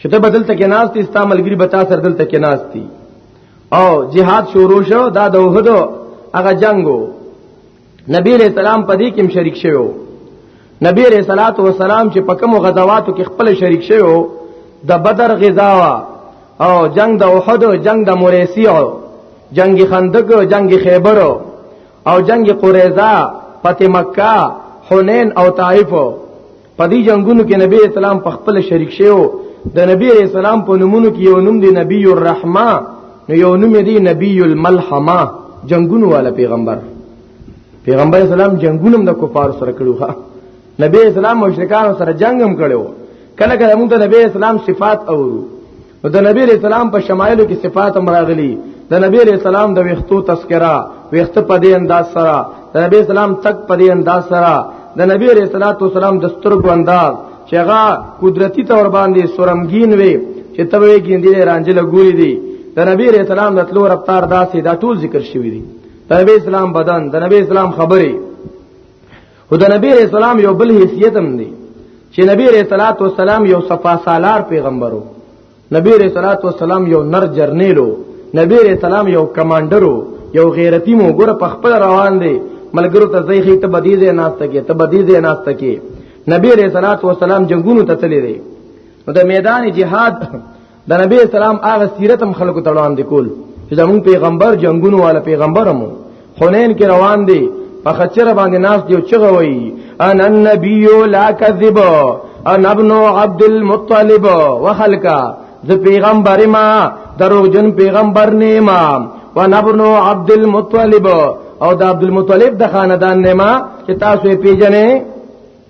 چې ته بدل تک ناس تی استعمالګری بتا سر دل تک ناس تی او جهاد شروع شو دا د وحد هغه جنگو نبی علیہ السلام په دې کې شریک شوو نبی علیہ الصلات والسلام چې په کوم غزواتو کې خپل شریک شوو د بدر غزاوا او جنگ د احد جنگ د مریسی او جنگ خندق جنگ خیبر او جنگ قریظه فتح مکه حنین او طائف په دې جنگونو کې نبی اسلام په خپل شریک شو د نبی اسلام په نومونو کې یو نوم دی نبی الرحمه نو یو نوم دی نبی الملحمه جنگونو والا پیغمبر پیغمبر اسلام جنگونو د کفار سره کړو ها نبی اسلام مشرکان سره جنگم کړو کله کله موږ د نبی اسلام صفات اورو او د نبی علیہ السلام په شمایلو کې صفات هم راغلي د نبی علیہ السلام د ویختو تذکرہ ویخت په دې انداز سره د نبی اسلام تک په دې انداز سره د نبی علیہ الصلوۃ والسلام د سترګو انداز چې هغه قدرتی تور باندې سورمګین وي چې تبوي کې دې رانجل ګوري دي د نبی علیہ السلام د تلو رفتار داسې دا ټول ذکر شوی دي د نبی اسلام بدن د نبی اسلام خبره خو د نبی رسول سلام یو بل حیثیت هم دی چې نبی رسول سلام یو صفا سالار پیغمبرو نبی رسول سلام یو نر جرنیلو نبی رسول سلام یو کمانډرو یو غیرتی مو ګره په خپل روان دی ملګرو ته ځای ته بدیزه ناشته کې ته بدیزه ناشته کې نبی رسول سلام جنگونو ته تللی دی نو د میدان جهاد د نبی اسلام هغه سیرت هم خلکو ته وړاندې کول چې زمون پیغمبر جنگونو والا پیغمبر مو حنین کې روان دي په خچره باندې ناس دی چغه وای ان النبی لا کذب ان ابن عبد المطلب وخلقا ز پیغمبر ما دروغجن پیغمبر نیما و نبن عبد المطلب او د عبد المطلب د خاندان نیما چې تاسو پیژنې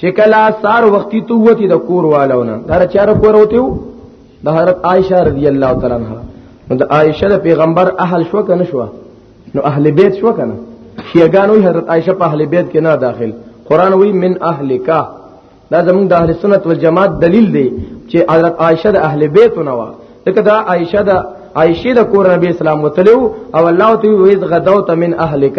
چې کلا سار وختي تو وتی د کور والونه دا چار کور وتیو د حضرت عائشه رضی الله تعالی عنها نو د عائشه د پیغمبر اهل شو کنه شو نو اهل بیت شو کنه شیعاګانو حضرت عائشه په اهل بیت کې نه داخل قران وی من اهلک دا زمون د اهل سنت والجماعت دلیل دی چې حضرت عائشه د اهل بیت نه و دغه دا عائشه دا عائشه د کور نبی اسلام وتلو او الله ته ویز غدوت من اهلک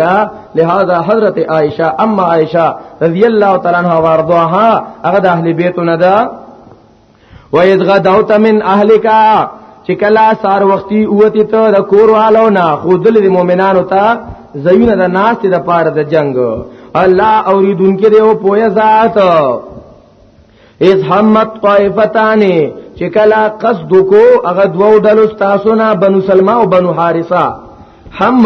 لہذا حضرت عائشه اما عائشه رضی الله تعالی عنها وارضاها هغه د اهل بیت نه ده ویز غدوت من اهلک چې کلا سار وختي اوتی ته د کور والو نه خودل د مؤمنانو ته زینه د ناس د پاره د جنگ الله اوریدونکو دی او پوهه ذات اذ همت طائفتان چې کلا قصد کو هغه دوو ډلو تاسو نه بنو سلمہ او بنو حارثه هم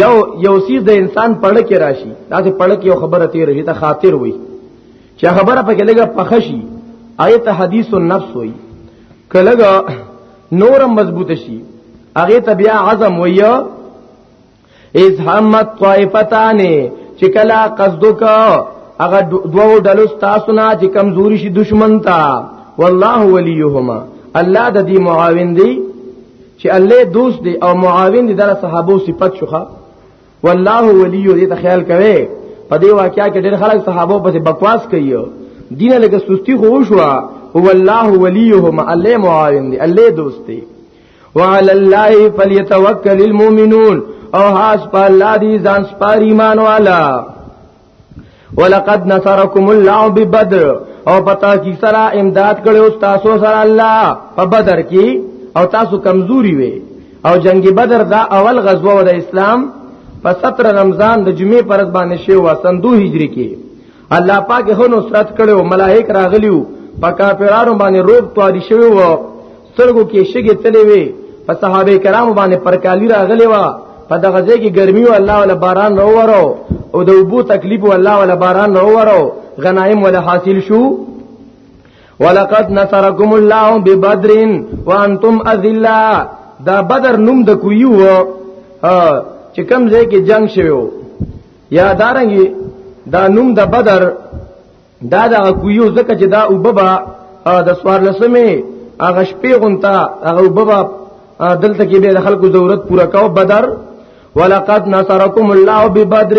یو یو سیز د انسان پړ کې راشي دا چې پړ کې یو خبره تیر شي ته خاطر وي چې خبره پکې لګه پخشي آیت حدیث النفس وي کلګه نورم مضبوط شي هغه ته بیا عزم وي اذ همت طائفتان چې کلا قصد کو هغه دوو ډلو تاسو نه چې کمزوري شي دشمن تا والله وليهما الله د دې معاون دی چې الله دوست دی او معاون دی د صحابه صفت شوخه والله ولي دې ته خیال کوي په دې واقعیا کې ډېر خلک صحابه پسې بکواس کوي دینه لکه سستی خو شو هو الله وليهما الله معاون دی الله دوست دی وعلى الله فليتوكل المؤمنون او حاس په الله دي ځان سپار ایمان والا ولقد نصركم الله ببدر او پتا کی سره امداد کړو تاسو سره الله په بدر کې او تاسو کمزوري وي او جنگ بدر دا اول غزوه و د اسلام په 17 رمضان د جمعې پر باندې شی و سن 2 هجری کې الله پاک هو نصرت کړو ملائک راغلیو په کافرانو باندې روب تواری شوی و سترګو کې شګې تلې وي په صحابه کرامو باندې پرکالی راغلی و په دغه ځای کې ګرمي او الله ولا باران نه ورو او د وبو تکلیف او الله ولا باران نه ورو غنایم ولا حاصل شو ولقد نصرکم الله ببدر وانتم اذلا دا بدر نوم د کویو چې کم ځای کې جنگ شوی یا دارنګي دا نوم د بدر دا د کویو زکه چې دا وببا د سوار لسمه هغه شپې غونتا هغه وببا دلته کې به خلکو ضرورت پورا کاو بدر ولقد نصركم الله ببدر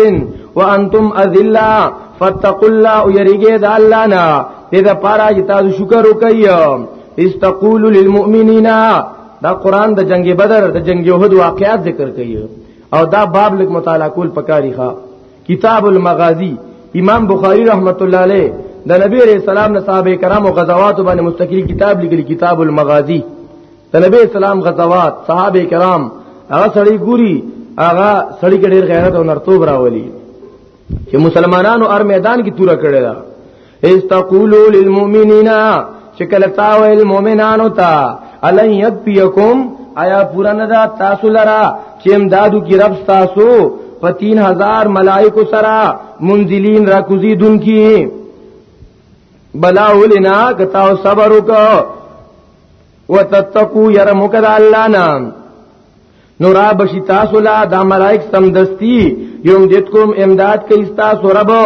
وانتم اذلا فاتقوا الله يرجى ذا الله نا اذا پارا چې تاسو شکر وکړئ استقول للمؤمنین دا قران د جنگ بدر د جنگ یوهد واقعات ذکر کوي او دا باب لک مطالعه کول پکاري ښا کتاب المغازی امام بخاری رحمت الله علیه د نبی علیہ السلام نه صحابه کرامو غزوات باندې مستقلی کتاب لیکلی کتاب المغازی د نبی اسلام غزوات صحابه کرام هغه سړی ګوري هغه سړی کې ډیر غیرت او نرتوب راولي چې مسلمانانو ار میدان کې تور کړی دا استقولوا للمؤمنین چې کله تا ویل مؤمنانو ته الن یکفیکم آیا پورا نه دا تاسو لرا چې امدادو کی رب تاسو په 3000 ملائکو سره منزلین را کوزی دن کی بلا ولنا کتا صبر وکړه وتتقو يرمک د الله نام نو را بشی تاسو لا دا ملائک سمدستی یوم جتکم امداد کئی تاسو ربو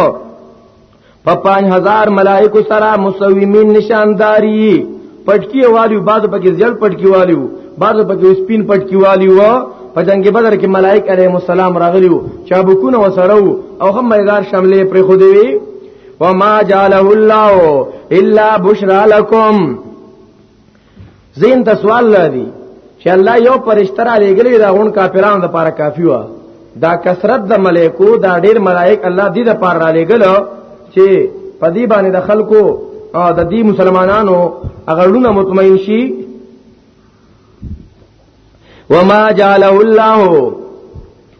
په 5000 ملائکه سره مسومین نشانداری پټکی والی بعض پکې زیړ پټکی والی بعض پکې سپین پټکی والی و په جنگ بدر کې ملائک علیهم السلام راغلی وو چابکونه وسره او هم مېدار شملې پر خو دی وما جعله الله الا بشرا لكم زین ته سوال لري چې الله یو پرشتہ را لګلې دا غون کافرانو لپاره کافی و دا کثرت د ملائکو دا ډیر ملائک الله دې د پاره را لګل چې پدی باندې د خلکو او د دې مسلمانانو هغه لونه مطمئن شي وما جعله الله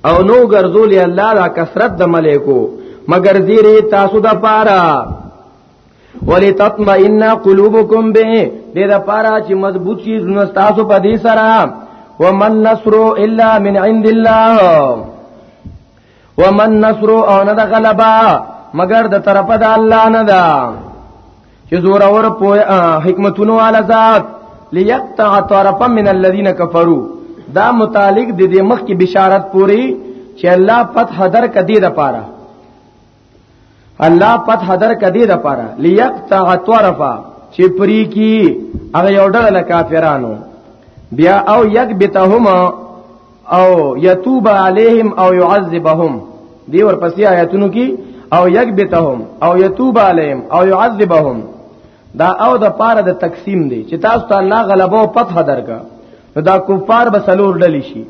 او نو ګرځول الله دا کثرت د ملائکو مگر زیره تاسو د پاره ولتطمئن قلوبکم به دې دا پارا چې مضبوط شي زړه تاسو په دې سره ومن نصر الا من عند الله ومن نصر او نه د غلبا مگر د طرفه د الله نه ده چې زور اور په حکمتونو والا ذات ليقطع طرفا من الذين كفروا دا متعلق د دې مخ کی بشارت پوری چې الله فتح در کدی د پاره الله فتح در کدی د پاره ليقطع طرفا چې پری کی هغه یو ډول کافرانو بیا او یک بتهما او یتوب علیهم او يعذبهم دی ورپسې آیاتونو کې او یک بتهم او یتوب علیهم او يعذبهم دا او د پاره د تقسیم دی چې تاسو ته الله غلبو فتح درکا نو دا کفار به سلور ډلی شي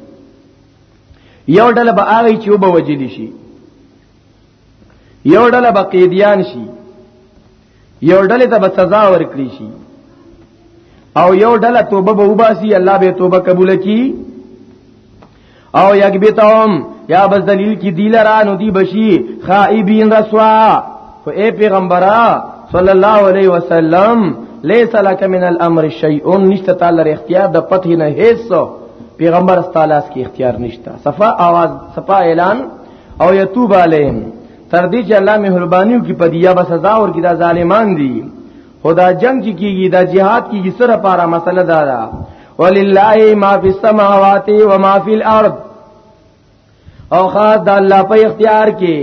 یو ډله به هغه چې وبوجلی شي یو ډله به قیدیان شي یو ډله ته به سزا ورکړي شي او یو ډله توبه به وباسي الله به توبه قبول کړي او یکبتهم یا بس دلیل کی دی لرانو دی بشی خائبین رسوا خو اے پیغمبرا صلی الله علیه وسلم لیس لک من الامر شیء نشته تعالی اختیار د پته نه هیڅ پیغمبر استالاس کی اختیار نشته صفا आवाज صفا اعلان او یتوب علیهم تر دې چې الله مهربانيو کې پدیا به سزا ور کې دا ظالمان دي خدا جنگ چې کیږي دا jihad کیږي سره پارا مسله دا ده ولله ما فی السماوات و ما فی الارض او خاص د الله په اختیار کې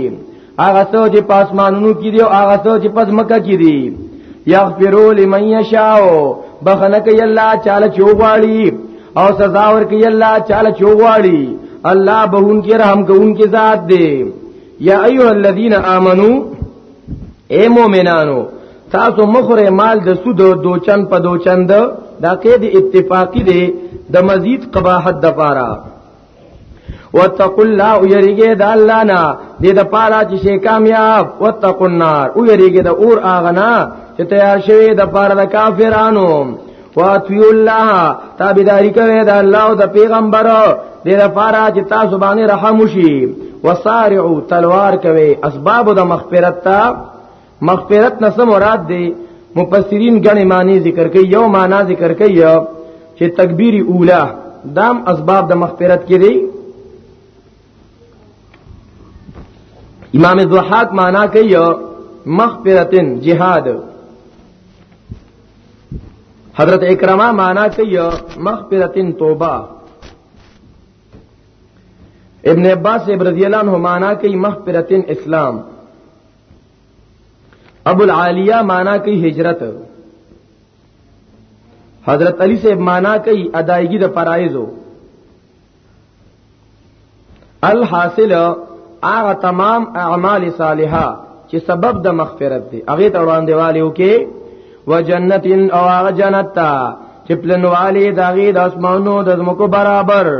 هغه څو چې پاسمانونو کې دي او هغه څو چې پس مکه کې دي یغفروا لمن یشاء بخنه کوي الله چاله چوغواړي او سزا ورکی الله چاله چوغواړي الله بهون کې رحم کوون کې ذات دی یا ایها الذین آمنو اے مؤمنانو تاسو مخره مال د سود دوچن په دوچند دا قید اتفاقی دی د مزید قباحت د پاره واتقوا الله ويرګه د الله نه دې د پاره چې شي کامیاب واتقوا النار ويرګه د اور اغنا چې تیار شوی د پاره د کافرانو واتقوا الله تابعداري کوي د الله او د پیغمبر دې د پاره چې تاسو باندې رحم وشي وسارعوا تلوار کوي اسباب د مغفرت ته مغفرت نه سم مراد دی مفسرین غنی معنی ذکر کوي یو معنی ذکر کوي چې تکبیر اوله دام اسباب د مغفرت کې دی امام الضحاک معنا کوي مغفرتن جهاد حضرت اکرمه معنا کوي مغفرتن توبه ابن عباس رضی الله عنه معنا کوي مغفرتن اسلام ابو العالیہ مانا کوي هجرت حضرت علی سے مانا کوي ادایگی د فرایزو الحاصل هغه تمام اعمال صالحه چې سبب د مغفرت دی هغه ته وړاندې والي وکي وجنت او هغه جنت ته چې پلنوالي داغي د اسمانو د زمکو برابر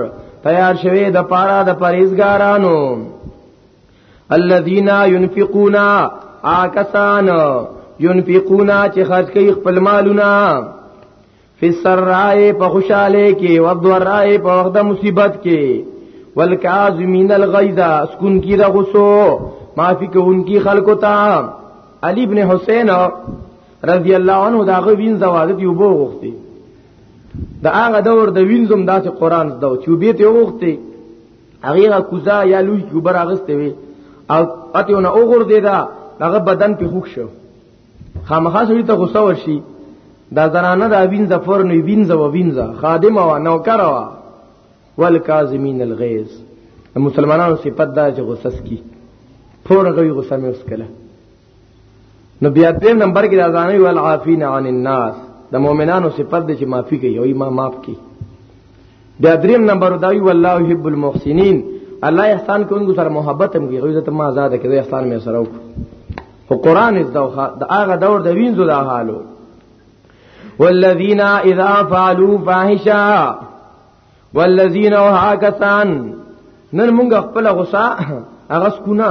تیار شوی د پاره د پریزګارانو الذين ينفقون آکسان ينفقون چې خرج کوي خپل مالونه فی السراء په خوشاله کې او ضراء په وخت د مصیبت کې والکاظمین الغیظ سکون کی د غصو معافی کوونکی خلکو ته علی ابن حسین رضی الله عنه دا غوین زوادت یو بو غوښتي دا هغه دور د وینځم داسې قران زده چې به ته غوښتي هغه کوزا یا لوی کوبر اغسته وي او اته نه اوغور دی دا هغه بدن په خوښ شو خامخا سړي ته غوسه ورشي دا زنانه دا وینځ فور نه وینځ و وینځ خادم او نوکر وا والکاظمین الغیظ مسلمانانو صفت دا چې غوسه سکی فور غوي غوسه مې وسکله نو بیا په نمبر کې ځانوي ول عافین عن الناس د مؤمنانو صفت دي چې معافي کوي او ما معاف کوي بیا دریم نمبر دا وی والله يحب المحسنین الله احسان کوونکو سره محبت هم کوي عزت ما آزاد کوي احسان مې سره وکړو خو قران از دوخه د هغه دور د وینځو د حالو والذین اذا فعلوا فاحشا والذین هاکسان نن موږ خپل غصه هغه سکونه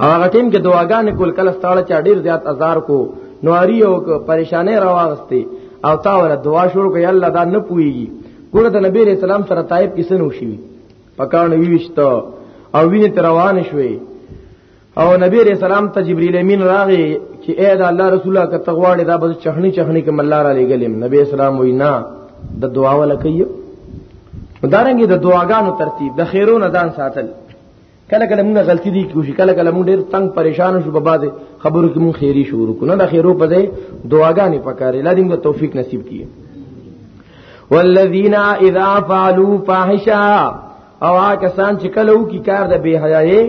او هغه ټیم کې دعاګانې کول کله ستاړه چا ډیر زیات ازار کو نواری او پریشانې راوغستې او تا ور دعا شروع کوي الله دا نه پويږي ګوره د نبی رسول الله سره طائف کې سنو شي پکانو ویشت او وینې تر روان شوي او نبی رسول الله ته جبرئیل امین راغی چې اے دا الله رسول الله کته غواړي دا بس چخنی چخنی کې ملار علی ګلم نبی اسلام وینا د دعا ولکې دارنګي د دعاګانو ترتیب د خیرونو دان ساتل کله کله موږ غلطي دي کوشي کله کله موږ ډېر تنگ پریشان شو په بازه خبرو کې موږ خیری شروع کو نه د خیرو په ځای دعاګانې پکاره لري موږ توفیق نصیب کړي والذین اذا فعلوا فاحشا او کسان چې کله وکي کار د بے حیاي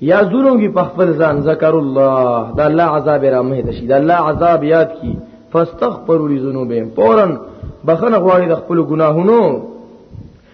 یا زورو کی په خپل ځان ذکر الله دا الله عذاب را مه دشي دا الله عذاب یاد کی فاستغفروا لذنوبهم فورا بخنه غواړي د خپل ګناهونو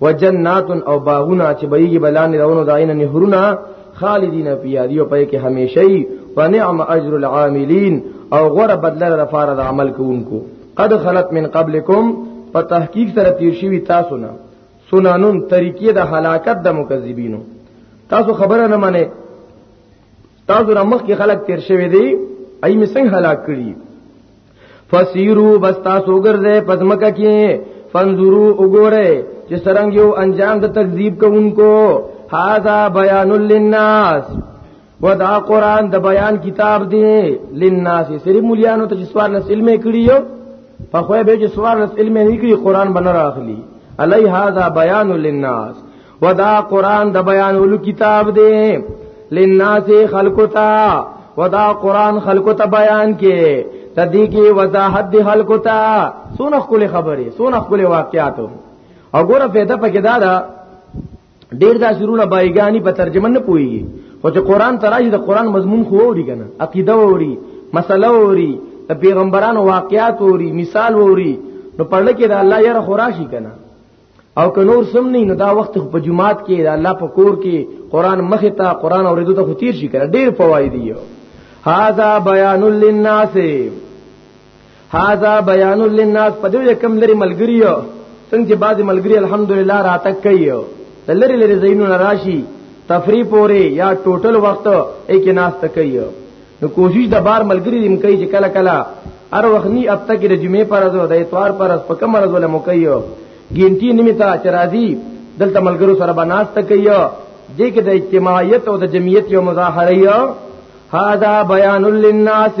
وجنات او باغونه چې بهږي بلانې راونو داینه نهرونه خالدین فیها دی په کې همیشئ فنعم اجر العاملین او غره بدله لپاره د عمل کوونکو قد خلت من قبلکم په تحقیق سره تیر شوی تاسو نه سنانون طریقې د هلاکت د مکذبینو تاسو خبره نه منئ تاسو رمخ کې خلک تیر شوی دی اي مسنګ هلاک کړی فسیرو بس تاسو ګرځې پزمکه کې فنزورو وګوره چې سرنګ یو انجام د تکذیب کوونکو هاذا بیان للناس ودا قران د بیان کتاب دی للناس صرف مليانو ته سوار لس علم کړی یو په خو به چې سوار لس علم نه کړی قران بنر اخلي علی هاذا بیان للناس ودا قران د بیانولو کتاب دی لناس خلقتا ودا قران خلقتا بیان کې تدې کې وضاحت دی خلقتا سونه خپل خبره سونه خپل واقعات او ګوره پیدا پکې دا دا ډیر دا شروع بایګانی په ترجمه نه پويږي خو چې قران ترایي د قران مضمون خو وری کنه عقیده وری مسله وری د پیغمبرانو واقعات وری مثال وری نو پړل کې دا الله یې را خوراشي کنه او که نور سم نه نو دا وخت په جمعات کې د الله په کور کې قران مخه ته قران اوریدو ته خطیر شي کړه ډیر فواید دی هاذا بیان للناس هاذا بیان للناس په دې کم لري ملګری څنګه چې بعضی ملګری الحمدلله راتک کوي د لری لری زینو راشي تفریح پوري یا ټوټل وخت یې کې ناس تکي نو کوشش د بار ملګری دیم کوي چې کله کله هر وخت نی اب تک د جمعې پر ورځ د اتوار پر ورځ په کوم ورځ ولا مکیو ګینټی نیمه تا چې راځي دلته ملګرو سره بناس تکیو دې کې د اجتماعیت او د جمعیت یو مظاهره یو هاذا بیان للناس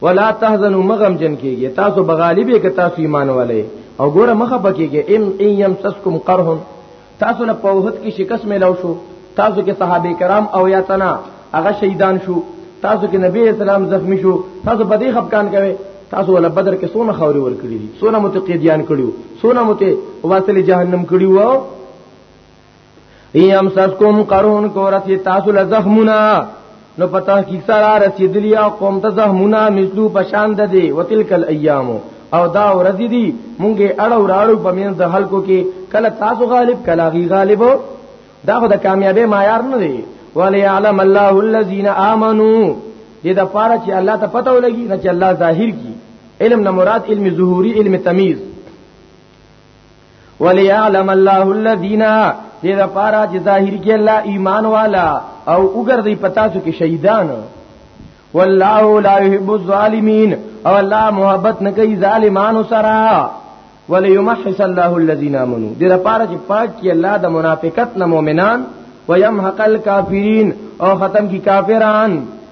ولا تحزنوا مغم جن کیږي تاسو بغالبه کې تاسو ایمان والے او ګوره مخه پکېږي ان ایم تسکم قرح تاسو له پوهت کې شکست ملو شو تاسو کې صحابه کرام او یا تنا هغه شهیدان شو تاسو کې نبی اسلام زخمی شو تاسو په دې خپکان کوي تاسو ول بدر کې سونه خوري ور کړی دي سونه متقیدیان کړیو سونه مت واسل جهنم کړیو ایم سسکم قرون کورتی تاسو له زخمونه نو په تحقیق سره رسیدلی او قوم ته زهمونه مثلو پشان ده دی وتلکل ایامو او دا ورځ دي مونږه اړو راړو په مین د خلکو کې کله تاسو غالب کله غي غالب دا خو د کامیابی معیار نه دی ولی علم الله الذين امنوا دې د پاره چې الله ته پته ولګي نه چې الله ظاهر کی علم نه مراد علم ظهوري علم تمیز وليعلم الله الذين دې دا پارا چې ظاهر کې الله ایمان والا او وګرځي پتا څو کې شهیدان والله لا يحب الظالمين او الله محبت نه کوي ظالمانو سره وليمحص الله الذين امنوا دې دا پارا چې پاک کې الله د منافقت نه مؤمنان ويمحق الكافرين او ختم کی کافران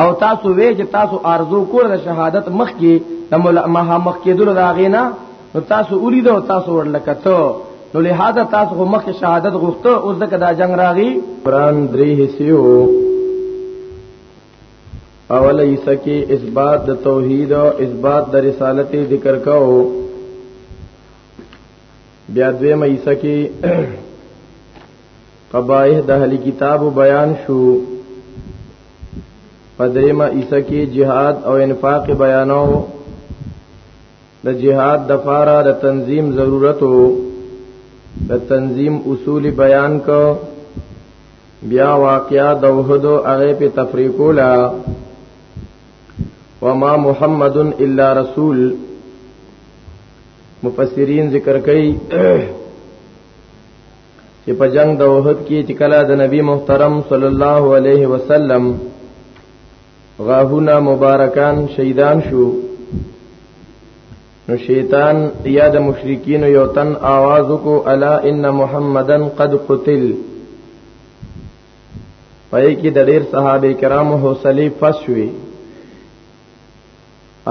او تاسو وی چې تاسو ارزو کول د شهادت مخ کې د مها مخ کې دل راغې نه نو تاسو ولید او تاسو ورلکته نو لہذا تاسو خو مخ شهادت غوښته اوس دغه دا جنگ راغی قران درې حصو اول حصہ کې اثبات د توحید او اثبات د رسالت ذکر کاو بیا دویم حصہ کې قبایح د اهل کتاب بیان شو پدریمه عیسی کې jihad او انفاق بیانو د جهاد د فارا د تنظیم ضرورتو د تنظیم اصول بیان کو بیا واقعا د وحد هغه په تفریقولا وما محمد الا رسول مفسرین ذکر کوي چې په جنگ د وحد کې چې کله د نبی محترم صلی الله علیه وسلم غاهونه مبارکان شهیدان شو نو شیطان یا د مشرکین یو تن आवाज کو الا ان محمدن قد قتل پای کې د ډېر صحابه کرامو حوصله فسوي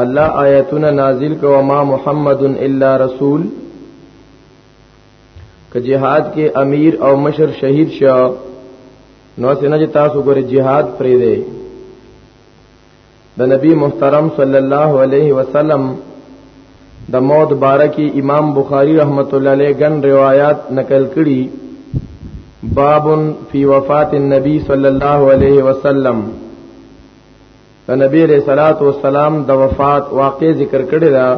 الله آیاتونه نازل کوما محمد الا رسول که جهاد کې امیر او مشر شهید شو نو څنګه چې تاسو ګورې jihad پرې دی د نبی محترم صلی الله علیه وسلم د موت بارکی امام بخاری رحمت الله علیه ګن روایت نقل کړي باب فی وفات النبی صلی الله علیه وسلم د نبی علیہ الصلات والسلام د وفات واقع ذکر کړی دا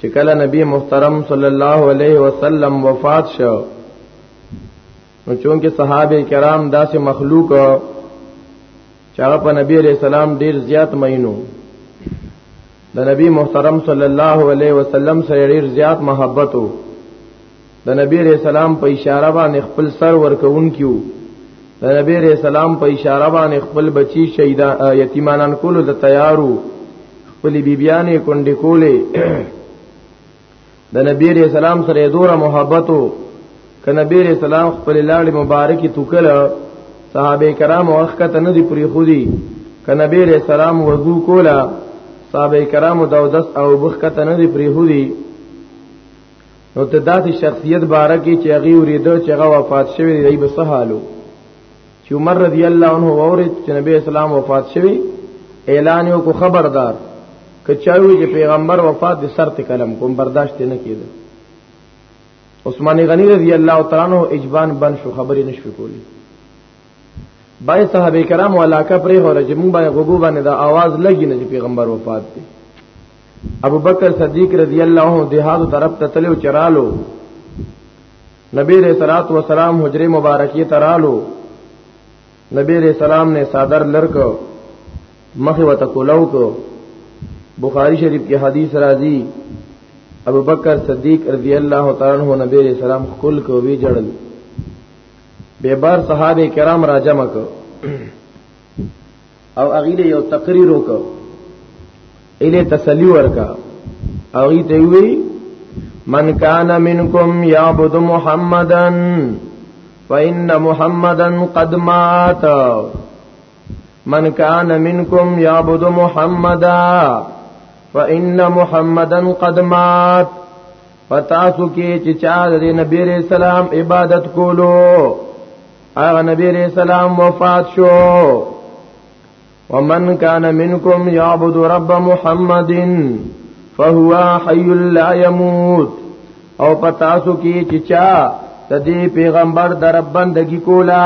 چې کله نبی محترم صلی الله علیه وسلم وفات شو نو چونکه صحابه کرام داسې مخلوق چې هغه په نبی علیہ السلام ډیر زیات مینو د نبی محترم صلی الله علیه وسلم سره ډیر زیات محبت وو د نبی رسول سلام په اشاره باندې خپل سر ورکون کیو د نبی رسول سلام په اشاره باندې خپل بچی شهیدا یتیمانان کولو د تیارو خپل بیبیانې کونډې کولې د نبی رسول سلام سره دوره محبتو ک نبی رسول سلام خپل لاړې مبارکي توکل صحابه کرام وخت ته نه دی پری خو دی ک نبی رسول سلام وضو کولا صحابه کرام داودس او بخ ته نه دی پری خو دی نو ته داسې شخصیت باره کې چې هغه ورېده چې هغه وفات شوی دی به سهالو چې عمر رضی الله عنه وورید چې نبی اسلام وفات شوی اعلان یو کو خبردار کچاوی چې پیغمبر وفات دي سر ته قلم کوم برداشت نه کیده عثمان غنی رضی الله تعالی عنہ اجبان بن شو خبرې نشو کولی بای صحابه کرام علاقه پرې هو رجمو باندې غوګو باندې دا आवाज لګی نه چې پیغمبر وفات دي ابو بکر صدیق رضی الله عنه دهادو طرف ته تلو چرالو نبی رسول الله والسلام حجره مبارکه ترالو نبی رسول السلام نے صادر لرکو مخه وته کولاو کو بخاری شریف کې حدیث راځي ابو بکر صدیق رضی الله تعالی عنہ نبی رسول السلام خپل کو وی جړل به بار صحابه کرام راجمه کو او هغه له یو تقریر وکړ اله تسلی ورکا هغه ته وی من کان منکم یعبد محمدن فإن محمدا قد مات من كان منكم يعبد محمدا فإن محمدا قد مات پتاسو کې چې چا د نبی رسول الله عبادت کولو هغه نبی علیہ السلام وفات شو ومن کان منکم یعبد رب محمد فهو حی لا يموت او پتاسو کی چچا د دې پیغمبر د رب بندگی کولا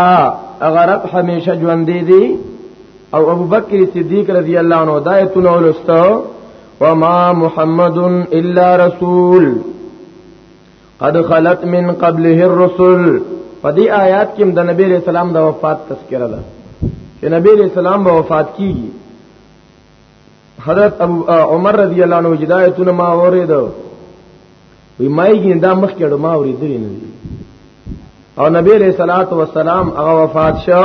هغه رب همیشه ژوند دی او ابو بکر صدیق رضی الله عنه دایتون اولستو وما محمد الا رسول قد خلت من قبله الرسل په دې آیات کې د نبی له سلام د وفات تذکرہ ده چې نبی له سلام به وفات کیږي حضرت ابو عمر رضی الله عنه جدایتونه ما اوریدو وی مایګین دا مخ کړه ما اوریدل نه او نبی علیہ الصلوۃ والسلام هغه وفات شو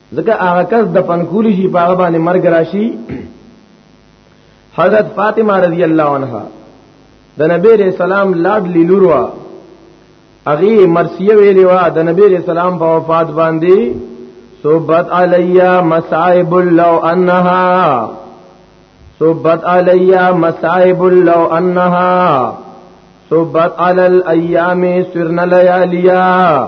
ځکه هغه کس د پنکول شي په هغه باندې مرګ راشي حضرت فاطمه رضی الله عنها د نبی رسول سلام لاډ لیلوروا اغي مرسیه ویلی وا د نبی رسول سلام په وفات باندې صوبت علیا مصائب لو انها صوبت علیا مصائب لو انها صوبت علی الايام سرنا لياليا